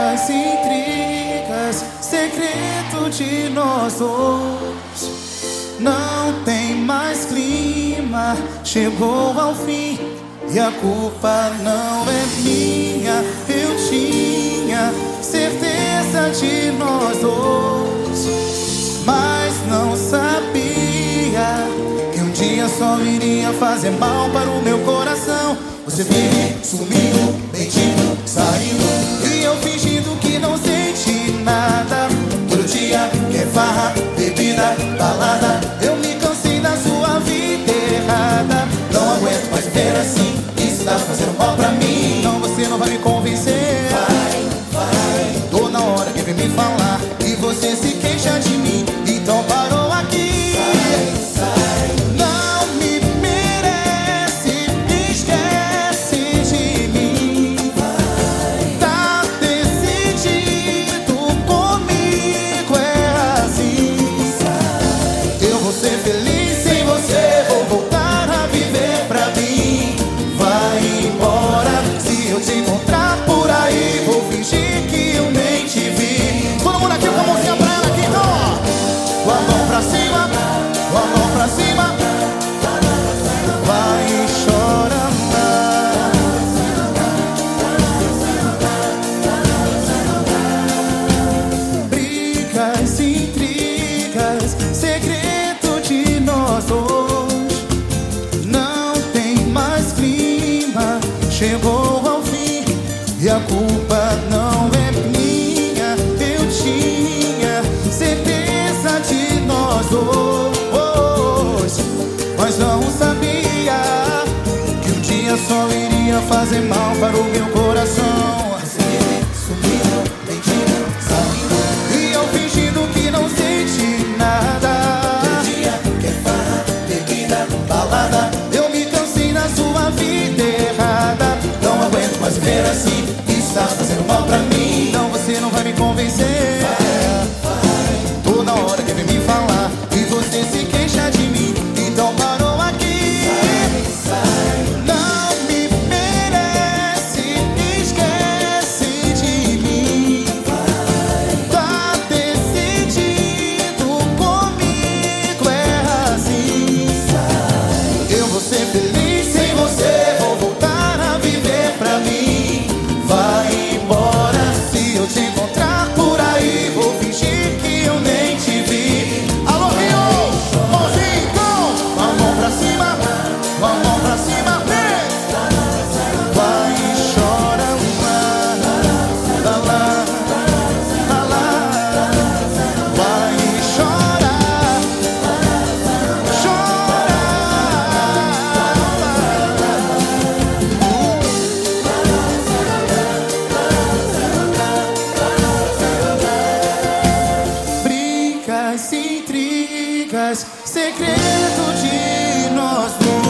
brigas, intrigas, segredo de nós dois. Não tem mais clima, chegou ao fim e a culpa não é minha. Eu tinha certeza de nós dois, mas não sabia que um dia só iria fazer mal para o meu coração. Você vive, sumiu, viver assim Isso tá fazendo chegou ao fim e a culpa não é minha. Eu tinha certeza de nós dois, mas não sabia que um dia só iria fazer mal para o meu coração. mais segredo de nós dois.